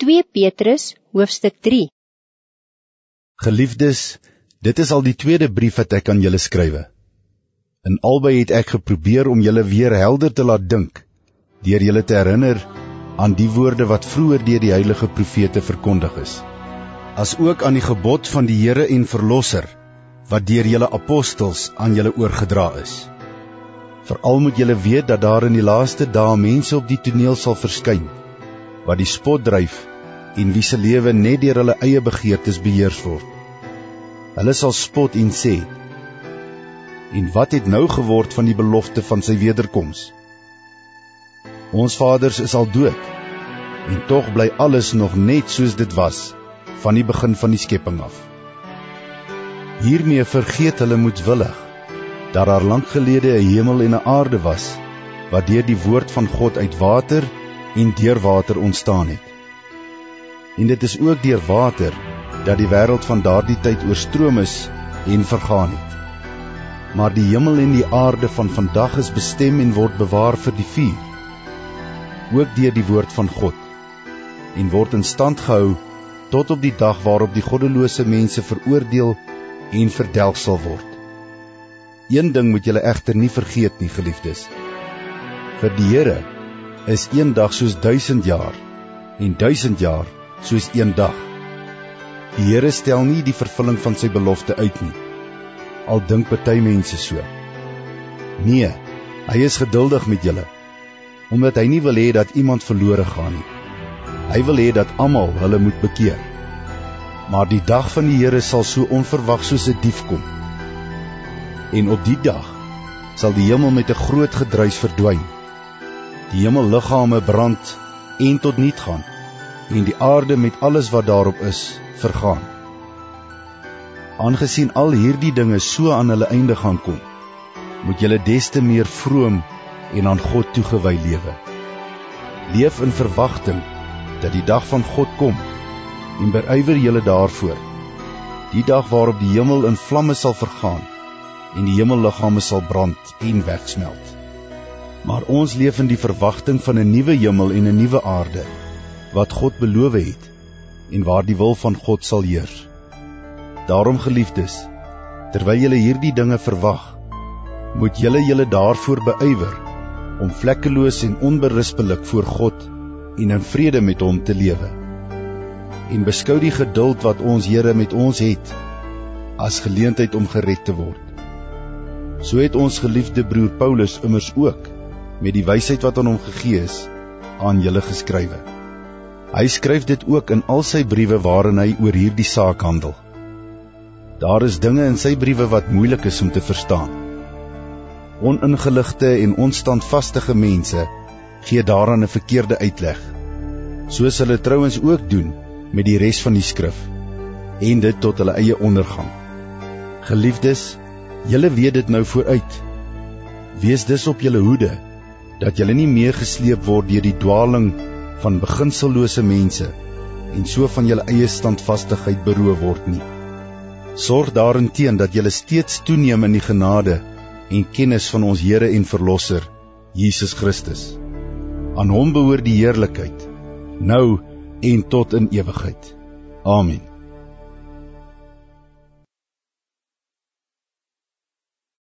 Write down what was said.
2 Petrus hoofstuk 3 Geliefdes, dit is al die tweede brief wat ek aan julle skrywe. In albei het ek geprobeer om julle weer helder te laat dink, deur julle te herinner aan die woorde wat vroeër deur die heilige profete verkondig is, as ook aan die gebod van die Here en Verlosser wat deur julle apostels aan julle oorgedra is. Veral moet julle weet dat daar in die laaste dae mense op die toneel sal verskyn wat die spot dryf en wie se lewe net deur hulle eie begeertes beheers word. Hulle sal spot en sê: "En wat het nou geword van die belofte van sy wederkoms? Ons vaders is al dood en tog bly alles nog net soos dit was van die begin van die skepping af." Hiermee vergeet hulle moedwillig dat daar lank gelede 'n hemel en 'n aarde was wat deur die woord van God uit water en deur water ontstaan het. En dit is ook deur water dat die wêreld van daardie tyd oorstroom is en vergaan het. Maar die hemel en die aarde van vandag is bestem en word bewaar vir die vuur. Ook deur die woord van God en word in stand gehou tot op die dag waarop die goddelose mense veroordeel en verdelg sal word. Een ding moet julle egter nie vergeet nie, geliefdes. Vir die Here is een dag soos 1000 jaar en 1000 jaar soos een dag. Die Here stel nie die vervulling van sy belofte uit nie. Al dink party mense so. Nee, hy is geduldig met julle omdat hy nie wil hê dat iemand verlore gaan nie. Hy wil hê dat almal hulle moet bekeer. Maar die dag van die Here sal so onverwags soos 'n dief kom en op die dag sal die hemel met 'n groot gedruis verdwyn. Die hemelliggame brand en tot niet gaan en die aarde met alles wat daarop is vergaan. Aangesien al hierdie dinge so aan hulle einde gaan kom, moet julle des te meer vroom en aan God toegewy lewe. Leef in verwagting dat die dag van God kom en berywer julle daarvoor. Die dag waarop die hemel in vlamme sal vergaan en die hemelliggame sal brand en wegsmelt. Maar ons leef in die verwagting van 'n nuwe hemel en 'n nuwe aarde wat God beloof het en waar die wil van God sal heers. Daarom geliefdes, terwyl julle hierdie dinge verwag, moet julle julle daarvoor beywer om vlekkeloos en onberispelik voor God en in vrede met hom te lewe. En beskou die geduld wat ons Here met ons het as geleentheid om gered te word. So het ons geliefde broer Paulus immers ook met die wysheid wat aan hom gegee is aan julle geskrywe. Hy skryf dit ook in al sy briewe waarin hy oor hierdie saak handel. Daar is dinge in sy briewe wat moeilik is om te verstaan. Oningeligte en onstandvaste mense gee daaraan 'n verkeerde uitleg, soos hulle trouens ook doen met die res van die skrif en dit tot hulle eie ondergang. Geliefdes, Julle weet dit nou vooruit. Wees dus op julle hoede dat julle nie meer gesleep word deur die dwaaling van beginsellose mense en so van julle eie standvastigheid beroof word nie. Sorg daarenteen dat julle steeds toeneem in die genade en kennis van ons Here en Verlosser Jesus Christus. Aan hom behoort die heerlikheid nou en tot in ewigheid. Amen.